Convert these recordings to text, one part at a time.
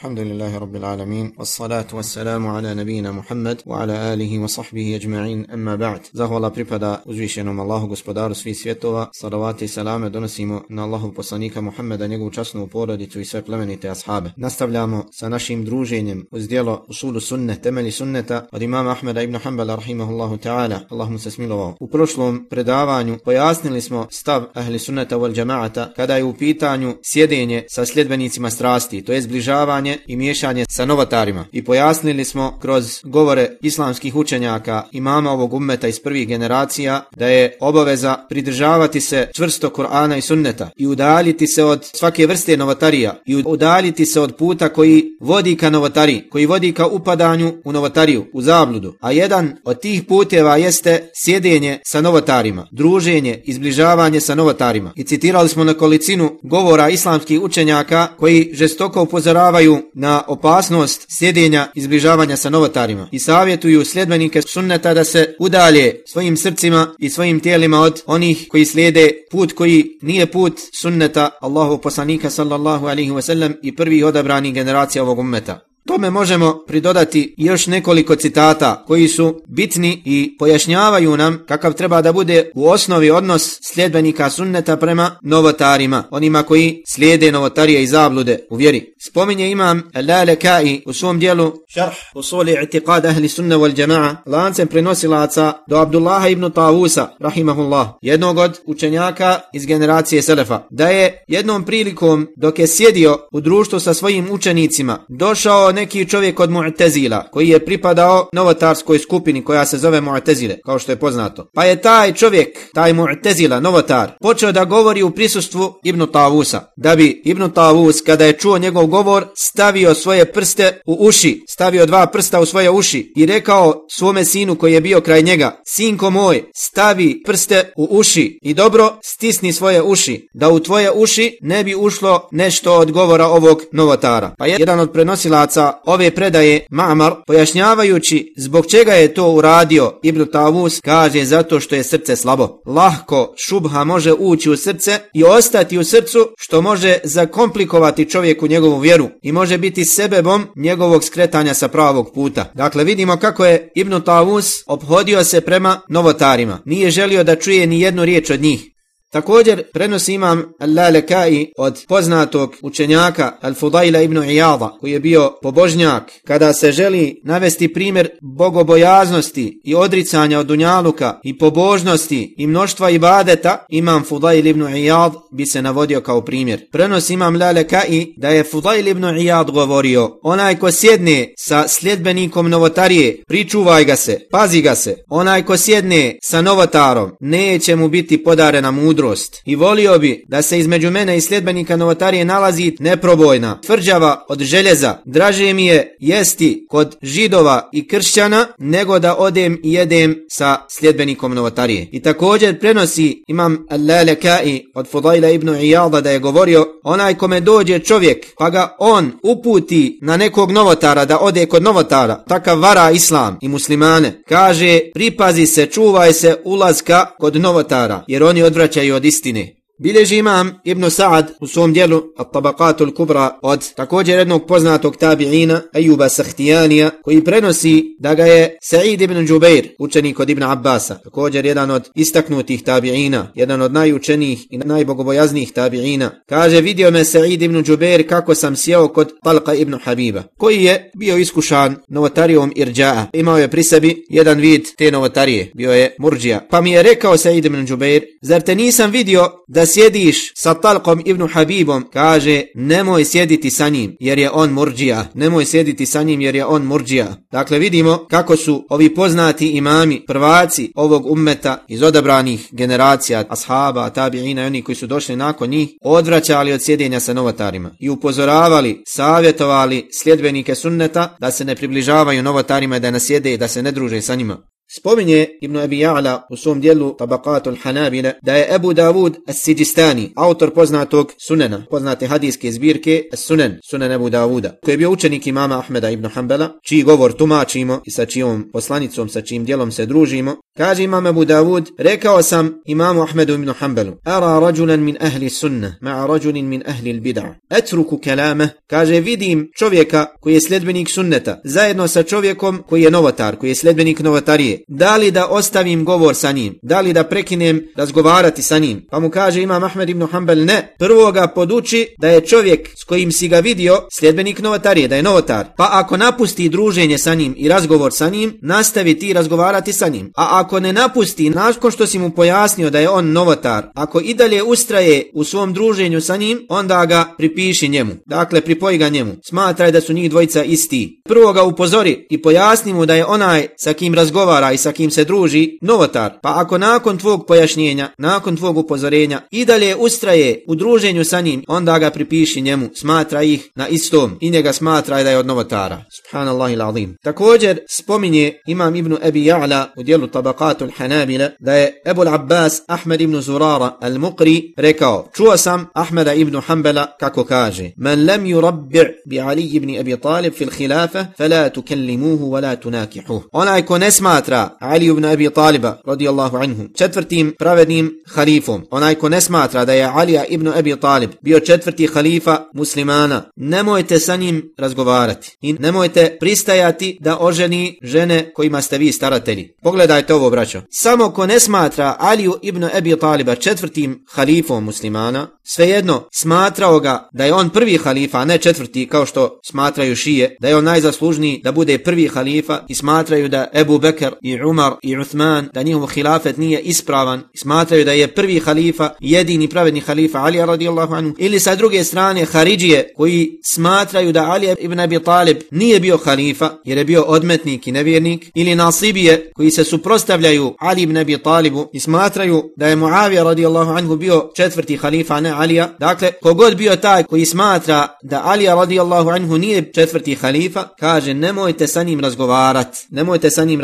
الحمد لله رب العالمين والصلاة والسلام على نبينا محمد وعلى آله وصحبه أجمعين أما بعد زهو pripada uzvišenom Allahu gospodaru svih svjetova salavati i salame donosimo na Allahu poslanika Muhammeda njegovu časnu porodicu i sve plemenite ashabe nastavljamo sa našim druženjem uz dijelo usulu sunne temelji sunneta od imama Ahmeda ibn Hanbala rahimahullahu ta'ala Allah mu se smilovao u prošlom predavanju pojasnili smo stav ahli sunneta wal jamaata kada je u pitanju sjedenje sa sljedbenicima strasti to je zbližavanje miješanje i miješanje sa novatarima I pojasnili smo kroz govore islamskih učenjaka imama ovog ummeta iz prvih generacija da je obaveza pridržavati se čvrsto Kur'ana i sunneta i udaljiti se od svake vrste novatarija i udaljiti se od puta koji vodi ka novatari, koji vodi ka upadanju u novatariju, u zabludu. A jedan od tih puteva jeste sjedenje sa novatarima, druženje, izbližavanje sa novatarima. I citirali smo na kolicinu govora islamskih učenjaka koji žestoko upozoravaju na opasnost sjedenja i zbližavanja sa novotarima i savjetuju sljedbenike sunneta da se udalje svojim srcima i svojim tijelima od onih koji slijede put koji nije put sunneta Allahu poslanika sallallahu alaihi wasallam i prvih odabranih generacija ovog ummeta. Tome možemo pridodati još nekoliko citata koji su bitni i pojašnjavaju nam kakav treba da bude u osnovi odnos sljedbenika sunneta prema novotarima, onima koji slijede novotarije i zablude u vjeri. Spominje imam Lalekai u svom dijelu Šarh usuli i'tiqad ahli sunna wal jama'a lancem prenosilaca do Abdullaha ibn Tavusa, rahimahullah, jednog od učenjaka iz generacije Selefa, da je jednom prilikom dok je sjedio u društvu sa svojim učenicima, došao neki čovjek od Mu'tezila koji je pripadao novotarskoj skupini koja se zove Mu'tezile, kao što je poznato. Pa je taj čovjek, taj Mu'tezila, novotar, počeo da govori u prisustvu Ibn Tavusa. Da bi Ibn Tavus, kada je čuo njegov govor, stavio svoje prste u uši, stavio dva prsta u svoje uši i rekao svome sinu koji je bio kraj njega, sinko moj, stavi prste u uši i dobro stisni svoje uši, da u tvoje uši ne bi ušlo nešto od govora ovog novotara. Pa jedan od prenosilaca ove predaje Ma'mar, pojašnjavajući zbog čega je to uradio Ibn Tavus, kaže zato što je srce slabo. Lahko šubha može ući u srce i ostati u srcu, što može zakomplikovati čovjeku njegovu vjeru i može biti sebebom njegovog skretanja sa pravog puta. Dakle, vidimo kako je Ibn Tavus obhodio se prema novotarima. Nije želio da čuje ni jednu riječ od njih. Također prenosi imam Al-Lalekai od poznatog učenjaka Al-Fudaila ibn Iyada koji je bio pobožnjak kada se želi navesti primjer bogobojaznosti i odricanja od dunjaluka i pobožnosti i mnoštva ibadeta imam Fudail ibn Iyad bi se navodio kao primjer. Prenosi imam Lalekai da je Fudail ibn Iyad govorio onaj ko sjedne sa sljedbenikom novotarije pričuvaj ga se, pazi ga se. Onaj ko sjedne sa novotarom neće mu biti podarena mudro mudrost i volio bi da se između mene i sljedbenika novotarije nalazi neprobojna, tvrđava od željeza. Draže mi je jesti kod židova i kršćana nego da odem i jedem sa sljedbenikom novotarije. I također prenosi imam Al-Lalekai od Fudajla ibn Iyada da je govorio onaj kome dođe čovjek pa ga on uputi na nekog novotara da ode kod novotara, takav vara islam i muslimane. Kaže pripazi se, čuvaj se ulazka kod novotara jer oni odvraćaju od istine. Bileži imam Ibn Sa'ad u svom dijelu At-Tabakatul Kubra od također jednog poznatog tabi'ina Ejuba Sahtijanija koji prenosi da ga je Sa'id ibn Džubeir, učenik od Ibn Abbasa, također jedan od istaknutih tabi'ina, jedan od najučenijih i najbogobojaznijih tabi'ina. Kaže vidio me Sa'id ibn Džubeir kako sam sjeo kod Talqa ibn Habiba, koji je bio iskušan novotarijom Irđa'a. Imao je pri sebi jedan vid te novotarije, bio je Murđija. Pa mi je rekao Sa'id ibn Džubeir, zar te nisam vidio da sjediš sa Talkom ibn Habibom, kaže, nemoj sjediti sa njim, jer je on murđija. Nemoj sjediti sa njim, jer je on murđija. Dakle, vidimo kako su ovi poznati imami, prvaci ovog ummeta iz odabranih generacija, ashaba, tabiina i oni koji su došli nakon njih, odvraćali od sjedenja sa novotarima i upozoravali, savjetovali sljedbenike sunneta da se ne približavaju novotarima da nasjede i da se ne druže sa njima. Spominje Ibn Abi Ja'la u svom dijelu Tabakatul Hanabila da je Ebu Davud As-Sijistani, autor poznatog sunena, poznate hadijske zbirke As-Sunen, sunen Ebu Davuda, koji je bio učenik imama Ahmeda ibn Hanbala, čiji govor tumačimo i sa čijom poslanicom, sa čijim dijelom se družimo, kaže imam Ebu Davud, rekao sam imamu Ahmedu ibn Hanbalu, ara rađulan min ahli sunna, ma'a rađulin min ahli bid'a. Etruku kelame, kaže vidim čovjeka koji je sledbenik sunneta, zajedno sa čovjekom koji je novotar, koji je sledbenik novotarije, da li da ostavim govor sa njim, da li da prekinem razgovarati sa njim. Pa mu kaže Imam Ahmed ibn Hanbal ne, prvo ga poduči da je čovjek s kojim si ga vidio sljedbenik novotarije, da je novotar. Pa ako napusti druženje sa njim i razgovor sa njim, nastavi ti razgovarati sa njim. A ako ne napusti, nakon što si mu pojasnio da je on novotar, ako i dalje ustraje u svom druženju sa njim, onda ga pripiši njemu. Dakle, pripoji ga njemu. Smatraj da su njih dvojica isti. Prvo ga upozori i pojasni mu da je onaj sa kim razgovara i sa kim se druži novotar. Pa ako nakon tvog pojašnjenja, nakon tvog upozorenja i dalje ustraje u druženju sa njim, onda ga pripiši njemu. Smatra ih na istom i njega smatra da je od novotara. Subhanallah il azim. Također spominje Imam ibn Ebi Ja'la u dijelu Tabakatul Hanabila da je Ebul Abbas Ahmed ibn Zurara al-Muqri rekao Čuo sam Ahmeda ibn Hanbala kako kaže men lam yurabbi' bi Ali ibn Abi Talib fil khilafa fala tukallimuhu wala tunakihuh. Onaj ko ne smatra Ali ibn Abi Taliba radijallahu anhu četvrtim pravednim halifom. Onaj ko ne smatra da je Ali ibn Abi Talib bio četvrti halifa muslimana, nemojte sa njim razgovarati i nemojte pristajati da oženi žene kojima ste vi staratelji. Pogledajte ovo braćo. Samo ko ne smatra Aliju ibn Abi Taliba četvrtim halifom muslimana, svejedno smatrao ga da je on prvi halifa, a ne četvrti kao što smatraju šije, da je on najzaslužniji da bude prvi halifa i smatraju da Ebu Bekr i Umar i Uthman da njihov hilafet nije ispravan i smatraju da je prvi halifa jedini pravedni halifa Ali radijallahu anhu. Ili sa druge strane Haridžije koji smatraju da Ali ibn Abi Talib nije bio halifa jer je bio odmetnik i nevjernik. Ili Nasibije koji se suprostavljaju Ali ibn Abi Talibu i smatraju da je Muavija radijallahu anhu bio četvrti halifa ne Alija. Dakle kogod bio taj koji smatra da Ali radijallahu anhu nije četvrti halifa kaže nemojte sa njim razgovarat nemojte sa njim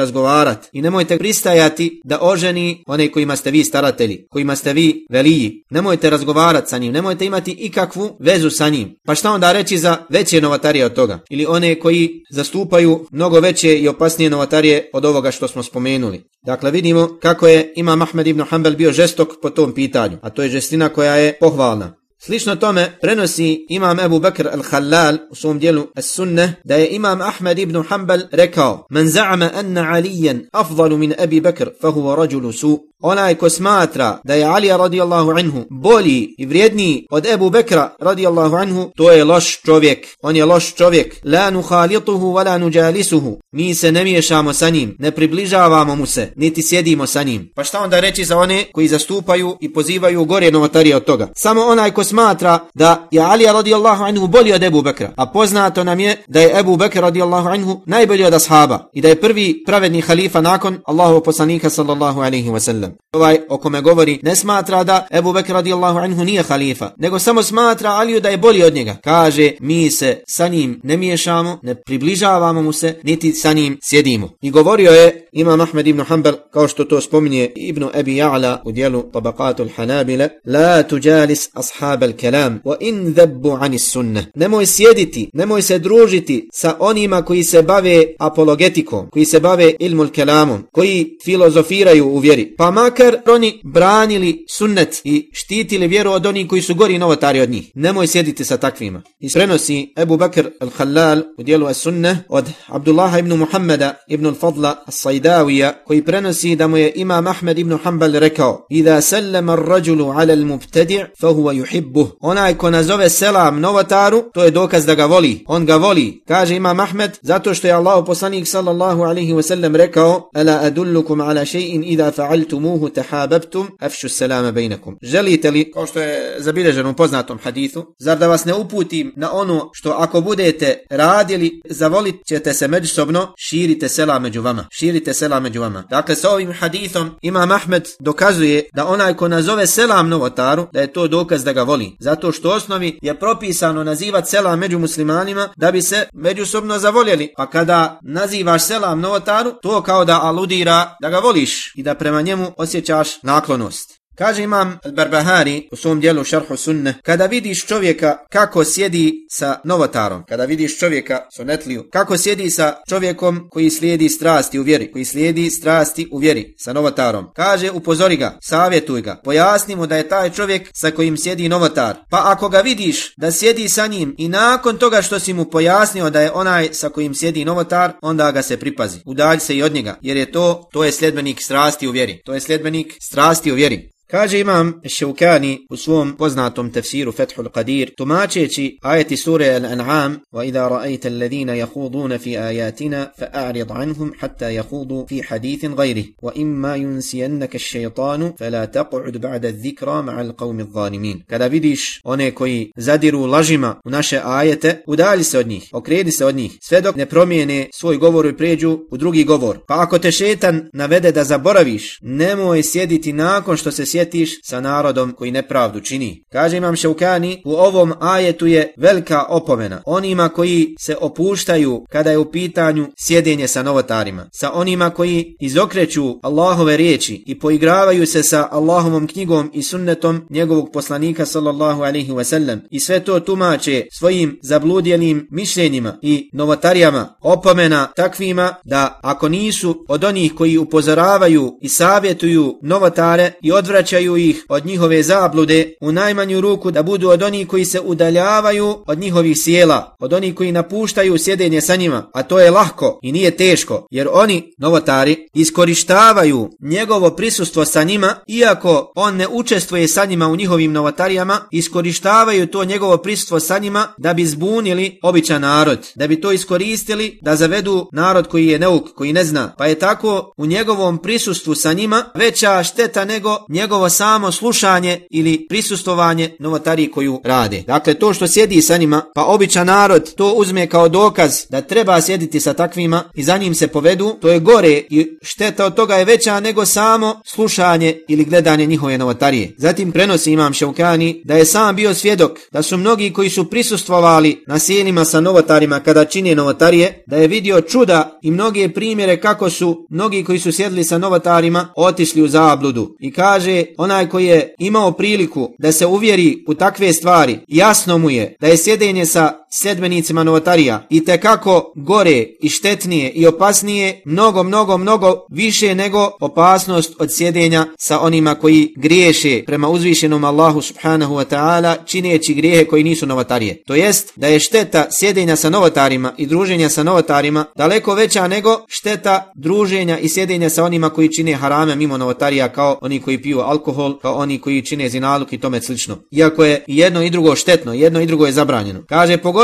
razgovarat i nemojte pristajati da oženi one kojima ste vi staratelji, kojima ste vi veliji. Nemojte razgovarati sa njim, nemojte imati ikakvu vezu sa njim. Pa šta onda reći za veće novatarije od toga? Ili one koji zastupaju mnogo veće i opasnije novatarije od ovoga što smo spomenuli. Dakle, vidimo kako je Imam Ahmed ibn Hanbel bio žestok po tom pitanju, a to je žestina koja je pohvalna. Slično tome prenosi imam Ebu Bakr al-Khalal u svom dijelu As-Sunne da je imam Ahmed ibn Hanbal rekao Men za'ama anna alijen afdalu min Ebi Bakr fahuva rađulu su onaj ko smatra da je Alija radijallahu anhu bolji i vrijedniji od Ebu Bekra radijallahu anhu, to je loš čovjek. On je loš čovjek. La nuhalituhu wa la nujalisuhu. Mi se ne miješamo sa njim, ne približavamo mu se, niti sjedimo sa njim. Pa šta onda reći za one koji zastupaju i pozivaju gore novotarije od toga? Samo onaj ko smatra da je Ali radijallahu anhu bolji od Ebu Bekra, a poznato nam je da je Ebu Bekra radijallahu anhu najbolji od ashaba i da je prvi pravedni halifa nakon Allahov poslanika sallallahu alaihi wasallam. ovaj o kome govori ne smatra da Ebu Bekr radijallahu anhu nije halifa, nego samo smatra Aliju da je bolji od njega. Kaže, mi se sa njim ne miješamo, ne približavamo mu se, niti sa njim sjedimo. I govorio je Imam Ahmed ibn Hanbal, kao što to spominje Ibn Abi Ja'la u dijelu Tabakatul Hanabile, La tuđalis ashab ashabel kelam, wa in dhabbu anis sunnah. Nemoj sjediti, nemoj se družiti sa onima koji se bave apologetikom, koji se bave ilmul kelamom, koji filozofiraju u vjeri. Pa makar oni branili sunnet i štitili vjeru od onih koji su gori novotari od njih. Nemoj sjediti sa takvima. I prenosi Ebu Bakr al-Khalal u dijelu as-sunnah od Abdullaha ibn Muhammeda ibn al-Fadla al-Sajdavija koji prenosi da mu je Imam Ahmed ibn Hanbal rekao Ida sallama ar-rajulu ala al-mubtadi' fa huwa yuhibbu. Onaj ko nazove selam novotaru, to je dokaz da ga voli. On ga voli. Kaže Imam Ahmed zato što je Allah poslanik sallallahu alaihi ve sellem rekao Ala adullukum ala shay'in idha fa'altumuhu tahabbtum afshu salama bainakum. Želite li, kao što je zabilježeno u poznatom hadithu, zar da vas ne uputim na ono što ako budete radili, zavolit ćete se međusobno, širite selam među vama. Širite selam među vama. Dakle, sa ovim hadithom Imam Ahmed dokazuje da onaj ko nazove selam novotaru, da je to dokaz da ga voli voli. Zato što osnovi je propisano nazivati selam među muslimanima da bi se međusobno zavoljeli. Pa kada nazivaš selam novotaru, to kao da aludira da ga voliš i da prema njemu osjećaš naklonost. Kaže imam Al-Barbahari u svom dijelu Šarhu Sunne, kada vidiš čovjeka kako sjedi sa novotarom, kada vidiš čovjeka, sunetliju, kako sjedi sa čovjekom koji slijedi strasti u vjeri, koji slijedi strasti u vjeri sa novotarom, kaže upozori ga, savjetuj ga, pojasni mu da je taj čovjek sa kojim sjedi novotar, pa ako ga vidiš da sjedi sa njim i nakon toga što si mu pojasnio da je onaj sa kojim sjedi novotar, onda ga se pripazi, udalj se i od njega, jer je to, to je sljedbenik strasti u vjeri, to je sljedbenik strasti u vjeri. Kaže imam Šeukani u svom poznatom tefsiru Fethul Qadir, tumačeći ajeti sure Al-An'am, وَإِذَا رَأَيْتَ الَّذِينَ يَخُوضُونَ فِي آيَاتِنَا فَأَعْرِضْ عَنْهُمْ حَتَّى يَخُوضُوا فِي حَدِيثٍ غَيْرِهِ وَإِمَّا يُنْسِيَنَّكَ الشَّيْطَانُ فَلَا تَقْعُدْ بَعْدَ الذِّكْرَ مَعَ الْقَوْمِ الظَّالِمِينَ. Kada vidiš one koji zadiru lažima u naše ajete, udalji se od njih, okredi se od njih, sve dok ne promijene svoj govor i pređu u drugi govor. Pa ako te šetan navede da zaboraviš, nemoj sjediti nakon što se sjedi sjetiš sa narodom koji nepravdu čini. Kaže imam Šaukani, u ovom ajetu je velika opomena onima koji se opuštaju kada je u pitanju sjedenje sa novotarima, sa onima koji izokreću Allahove riječi i poigravaju se sa Allahovom knjigom i sunnetom njegovog poslanika sallallahu alaihi wasallam i sve to tumače svojim zabludjenim mišljenjima i novotarijama opomena takvima da ako nisu od onih koji upozoravaju i savjetuju novotare i odvraćaju odvraćaju ih od njihove zablude u najmanju ruku da budu od onih koji se udaljavaju od njihovih sjela, od onih koji napuštaju sjedenje sa njima, a to je lahko i nije teško, jer oni, novotari, iskorištavaju njegovo prisustvo sa njima, iako on ne učestvuje sa njima u njihovim novotarijama, iskorištavaju to njegovo prisustvo sa njima da bi zbunili običan narod, da bi to iskoristili da zavedu narod koji je neuk, koji ne zna, pa je tako u njegovom prisustvu sa njima veća šteta nego njegov njihovo samo slušanje ili prisustovanje novotariji koju rade. Dakle, to što sjedi sa njima, pa običan narod to uzme kao dokaz da treba sjediti sa takvima i za njim se povedu, to je gore i šteta od toga je veća nego samo slušanje ili gledanje njihove novotarije. Zatim prenosi imam Šaukani da je sam bio svjedok da su mnogi koji su prisustvovali na sjelima sa novotarima kada čine novotarije, da je vidio čuda i mnoge primjere kako su mnogi koji su sjedili sa novotarima otišli u zabludu. I kaže onaj koji je imao priliku da se uvjeri u takve stvari, jasno mu je da je sjedenje sa sedmenicima novotarija i te kako gore i štetnije i opasnije, mnogo, mnogo, mnogo više nego opasnost od sjedenja sa onima koji griješe prema uzvišenom Allahu subhanahu wa ta'ala čineći grijehe koji nisu novotarije. To jest da je šteta sjedenja sa novotarima i druženja sa novotarima daleko veća nego šteta druženja i sjedenja sa onima koji čine harame mimo novotarija kao oni koji piju alkohol, kao oni koji čine zinaluk i tome slično. Iako je jedno i drugo štetno, jedno i drugo je zabranjeno. Kaže pogotovo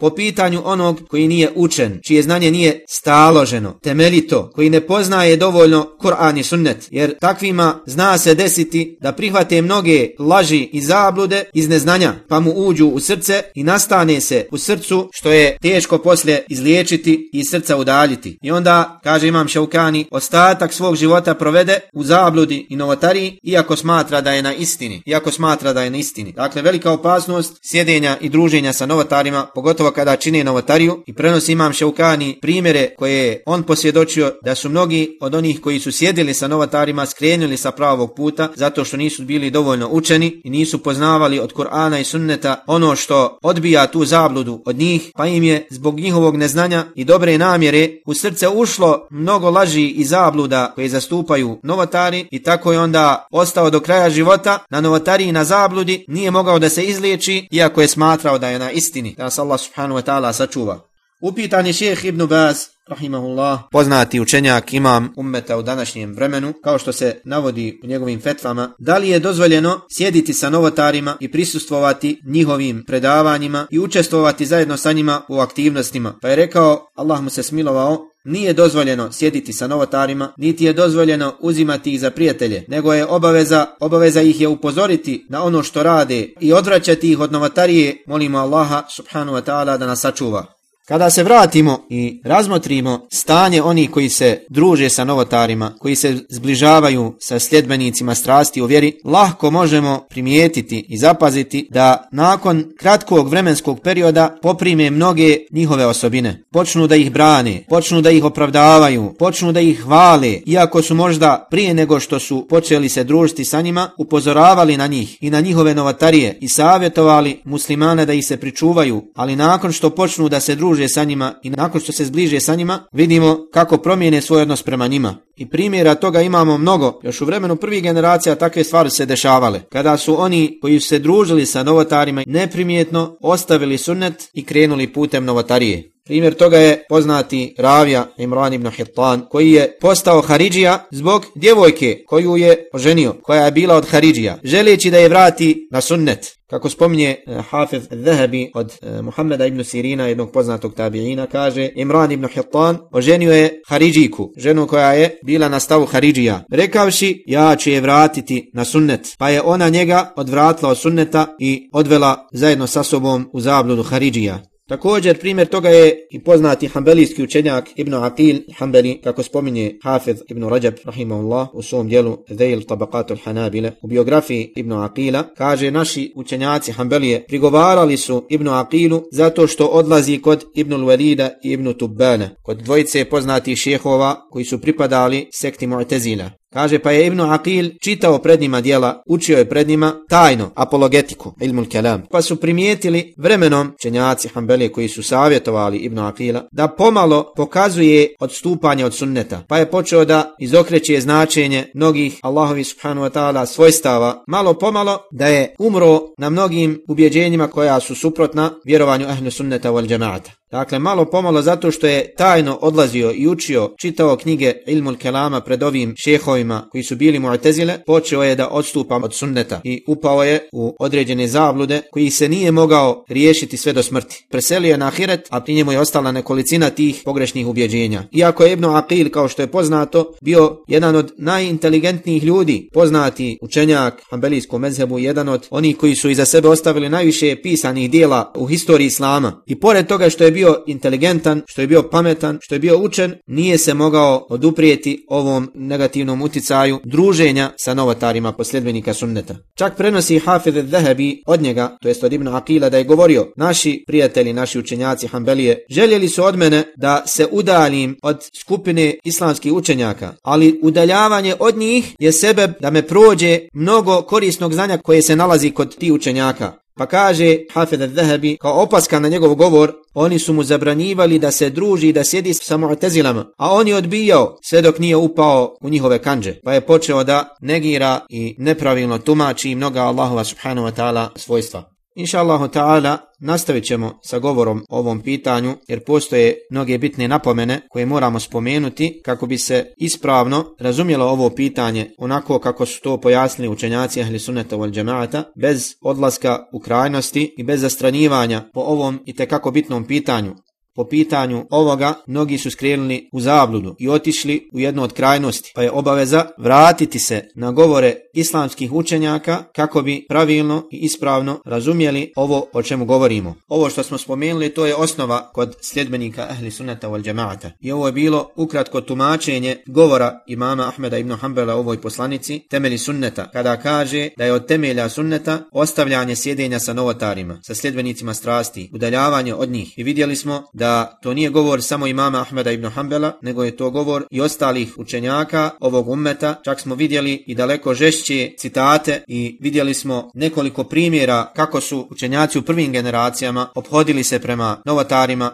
po pitanju onog koji nije učen, čije znanje nije staloženo, temeljito, koji ne poznaje dovoljno Kur'an i sunnet, jer takvima zna se desiti da prihvate mnoge laži i zablude iz neznanja, pa mu uđu u srce i nastane se u srcu što je teško poslije izliječiti i srca udaljiti. I onda, kaže imam Šaukani, ostatak svog života provede u zabludi i novotariji, iako smatra da je na istini, iako smatra da je na istini. Dakle, velika opasnost sjedenja i druženja sa novotarima, pogotovo kada čine novotariju i prenosi imam Šaukani primjere koje je on posvjedočio da su mnogi od onih koji su sjedili sa novotarima skrenuli sa pravog puta zato što nisu bili dovoljno učeni i nisu poznavali od Kur'ana i sunneta ono što odbija tu zabludu od njih, pa im je zbog njihovog neznanja i dobre namjere u srce ušlo mnogo laži i zabluda koje zastupaju novotari i tako je onda ostao do kraja života na novotariji na zabludi, nije mogao da se izliječi, iako je smatrao da je na istini, da nas Allah subhanahu wa ta'ala sačuva. Upitan je šeheh Ibn Baz, rahimahullah, poznati učenjak imam ummeta u današnjem vremenu, kao što se navodi u njegovim fetvama, da li je dozvoljeno sjediti sa novotarima i prisustvovati njihovim predavanjima i učestvovati zajedno sa njima u aktivnostima. Pa je rekao, Allah mu se smilovao, Nije dozvoljeno sjediti sa novotarima, niti je dozvoljeno uzimati ih za prijatelje, nego je obaveza, obaveza ih je upozoriti na ono što rade i odvraćati ih od novotarije, molimo Allaha subhanu wa ta'ala da nas sačuva. Kada se vratimo i razmotrimo stanje oni koji se druže sa novotarima, koji se zbližavaju sa sljedbenicima strasti u vjeri, lahko možemo primijetiti i zapaziti da nakon kratkog vremenskog perioda poprime mnoge njihove osobine. Počnu da ih brane, počnu da ih opravdavaju, počnu da ih hvale, iako su možda prije nego što su počeli se družiti sa njima, upozoravali na njih i na njihove novatarije i savjetovali muslimane da ih se pričuvaju, ali nakon što počnu da se druže sa njima i nakon što se zbliže sa njima, vidimo kako promijene svoj odnos prema njima. I primjera toga imamo mnogo. Još u vremenu prvih generacija takve stvari se dešavale. Kada su oni koji su se družili sa novotarima neprimjetno ostavili sunnet i krenuli putem novotarije. Primjer toga je poznati Ravija Imran ibn Hittan koji je postao Haridžija zbog djevojke koju je oženio, koja je bila od Haridžija, želeći da je vrati na sunnet. Kako spominje uh, Hafiz Zahabi od uh, Muhammeda ibn Sirina, jednog poznatog tabiina, kaže Imran ibn Hittan oženio je Haridžiku, ženu koja je bila na stavu Haridžija. Rekavši, ja ću je vratiti na sunnet. Pa je ona njega odvratila od sunneta i odvela zajedno sa sobom u zabludu Haridžija. Također primjer toga je i poznati hanbelijski učenjak Ibn Aqil Hanbali, kako spominje Hafiz Ibn Rajab, rahimahullah, u svom dijelu Zeyl Tabakatul Hanabile. U biografiji Ibn Aqila kaže naši učenjaci Hanbelije prigovarali su Ibn Aqilu zato što odlazi kod Ibn Walida i Ibn Tubbana, kod dvojice poznatih šehova koji su pripadali sekti Mu'tezila. Kaže pa je Ibnu Aqil čitao pred njima dijela, učio je pred njima tajno apologetiku, ilmul kelam. Pa su primijetili vremenom čenjaci Hanbelije koji su savjetovali Ibnu Aqila da pomalo pokazuje odstupanje od sunneta. Pa je počeo da izokreće značenje mnogih Allahovi subhanu wa ta'ala svojstava malo pomalo da je umro na mnogim ubjeđenjima koja su suprotna vjerovanju ahlu sunneta wal džemaata. Dakle, malo pomalo zato što je tajno odlazio i učio, čitao knjige Ilmul Kelama pred ovim šehovima koji su bili mu'tezile, počeo je da odstupa od sunneta i upao je u određene zablude koji se nije mogao riješiti sve do smrti. Preselio je na Ahiret, a pri njemu je ostala nekolicina tih pogrešnih ubjeđenja. Iako je Ibn Aqil, kao što je poznato, bio jedan od najinteligentnijih ljudi, poznati učenjak Hanbelijskom mezhebu, jedan od onih koji su iza sebe ostavili najviše pisanih dijela u historiji Islama. I pored toga što je bio bio inteligentan, što je bio pametan, što je bio učen, nije se mogao oduprijeti ovom negativnom uticaju druženja sa novotarima posljedbenika sunneta. Čak prenosi Hafid al-Zahabi od njega, to jest od Ibn Aqila, da je govorio, naši prijatelji, naši učenjaci Hanbelije, željeli su od mene da se udalim od skupine islamskih učenjaka, ali udaljavanje od njih je sebe da me prođe mnogo korisnog znanja koje se nalazi kod ti učenjaka. Pa kaže Hafid al-Zahabi, kao opaska na njegov govor, oni su mu zabranjivali da se druži i da sjedi sa mu'tezilama, a on je odbijao sve dok nije upao u njihove kanđe. Pa je počeo da negira i nepravilno tumači mnoga Allahova subhanahu wa ta'ala svojstva. Inša Allahu ta'ala nastavit ćemo sa govorom o ovom pitanju jer postoje mnoge bitne napomene koje moramo spomenuti kako bi se ispravno razumjelo ovo pitanje onako kako su to pojasnili učenjaci ahli sunnata wal džemaata bez odlaska u krajnosti i bez zastranjivanja po ovom i tekako bitnom pitanju. Po pitanju ovoga, mnogi su skrenuli u zabludu i otišli u jednu od krajnosti, pa je obaveza vratiti se na govore islamskih učenjaka kako bi pravilno i ispravno razumjeli ovo o čemu govorimo. Ovo što smo spomenuli, to je osnova kod sljedbenika ahli sunnata wal džemaata. I ovo je bilo ukratko tumačenje govora imama Ahmeda ibn Hanbala ovoj poslanici, temeli sunneta, kada kaže da je od temelja sunneta ostavljanje sjedenja sa novotarima, sa sljedbenicima strasti, udaljavanje od njih. I vidjeli smo da to nije govor samo imama Ahmeda ibn Hanbala, nego je to govor i ostalih učenjaka ovog ummeta. Čak smo vidjeli i daleko žešće citate i vidjeli smo nekoliko primjera kako su učenjaci u prvim generacijama obhodili se prema novatarima,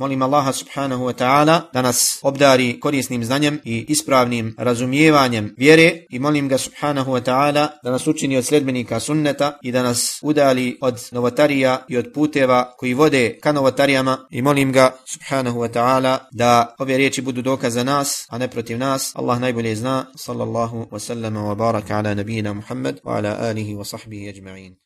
Molim Allaha subhanahu wa ta'ala da nas obdari korisnim znanjem i ispravnim razumijevanjem vjere i molim ga subhanahu wa ta'ala da nas učini od sledbenika sunneta i da nas udali od novotarija i od puteva koji vode ka novotarijama i molim ga subhanahu wa ta'ala da ove riječi budu dokaz za nas, a ne protiv nas. Allah najbolje zna. Sallallahu wa sallama wa baraka ala nabijina Muhammad wa ala alihi wa sahbihi ajma'in.